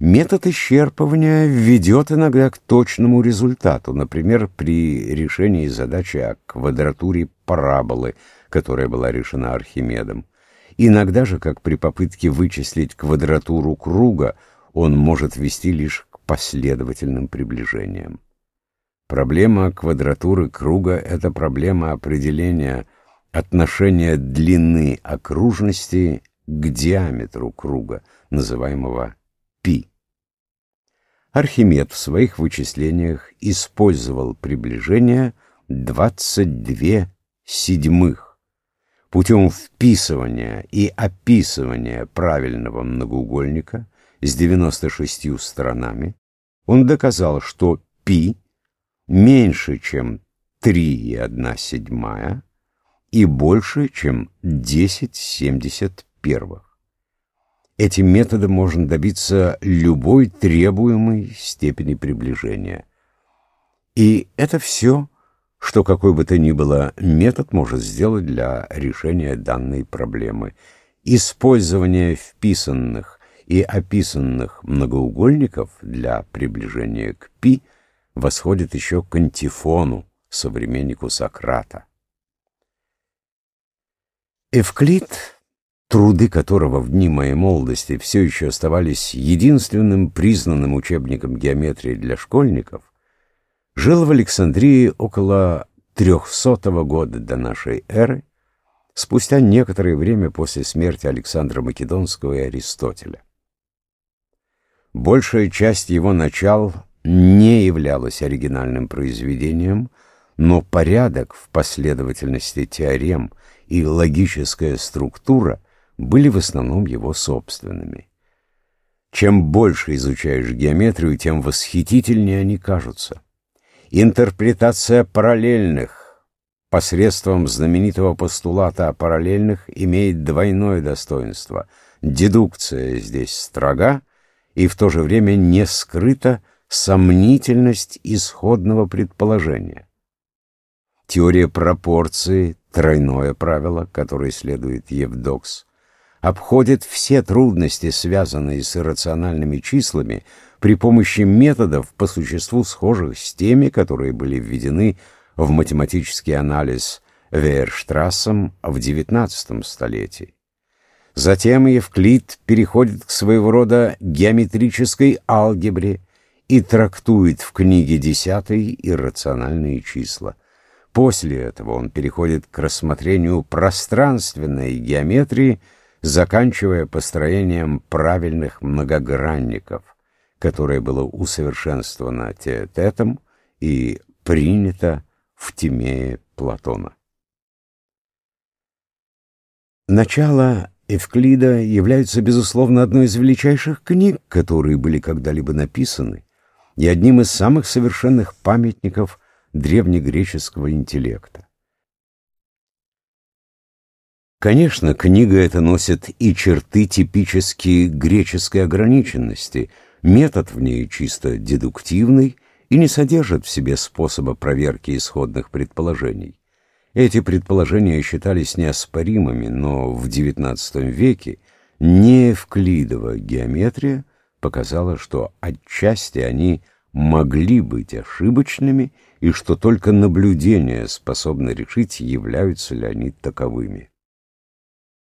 Метод исчерпывания ведет иногда к точному результату, например, при решении задачи о квадратуре параболы, которая была решена Архимедом. Иногда же, как при попытке вычислить квадратуру круга, он может вести лишь к последовательным приближениям. Проблема квадратуры круга — это проблема определения отношения длины окружности к диаметру круга, называемого π. Архимед в своих вычислениях использовал приближение 22 седьмых. Путем вписывания и описывания правильного многоугольника с 96 сторонами он доказал, что π меньше, чем 3,1 седьмая и больше, чем 10,71. Этим методом можно добиться любой требуемой степени приближения. И это все, что какой бы то ни было метод может сделать для решения данной проблемы. Использование вписанных и описанных многоугольников для приближения к π восходит еще к антифону, современнику Сократа. Эвклид, труды которого в дни моей молодости все еще оставались единственным признанным учебником геометрии для школьников, жил в Александрии около 300 года до нашей эры, спустя некоторое время после смерти Александра Македонского и Аристотеля. Большая часть его начал не являлась оригинальным произведением, но порядок в последовательности теорем и логическая структура были в основном его собственными. Чем больше изучаешь геометрию, тем восхитительнее они кажутся. Интерпретация параллельных посредством знаменитого постулата о параллельных имеет двойное достоинство. Дедукция здесь строга и в то же время не скрыта сомнительность исходного предположения. Теория пропорции, тройное правило, которое следует Евдокс, обходит все трудности, связанные с иррациональными числами, при помощи методов, по существу схожих с теми, которые были введены в математический анализ Вейерштрассом в XIX столетии. Затем Евклид переходит к своего рода геометрической алгебре и трактует в книге десятой иррациональные числа – После этого он переходит к рассмотрению пространственной геометрии, заканчивая построением правильных многогранников, которое было усовершенствовано Теотетом и принято в Тимее Платона. Начало Эвклида является, безусловно, одной из величайших книг, которые были когда-либо написаны, и одним из самых совершенных памятников – древнегреческого интеллекта. Конечно, книга эта носит и черты типические греческой ограниченности, метод в ней чисто дедуктивный и не содержит в себе способа проверки исходных предположений. Эти предположения считались неоспоримыми, но в XIX веке неевклидова геометрия показала, что отчасти они могли быть ошибочными и что только наблюдение способно решить, являются ли они таковыми.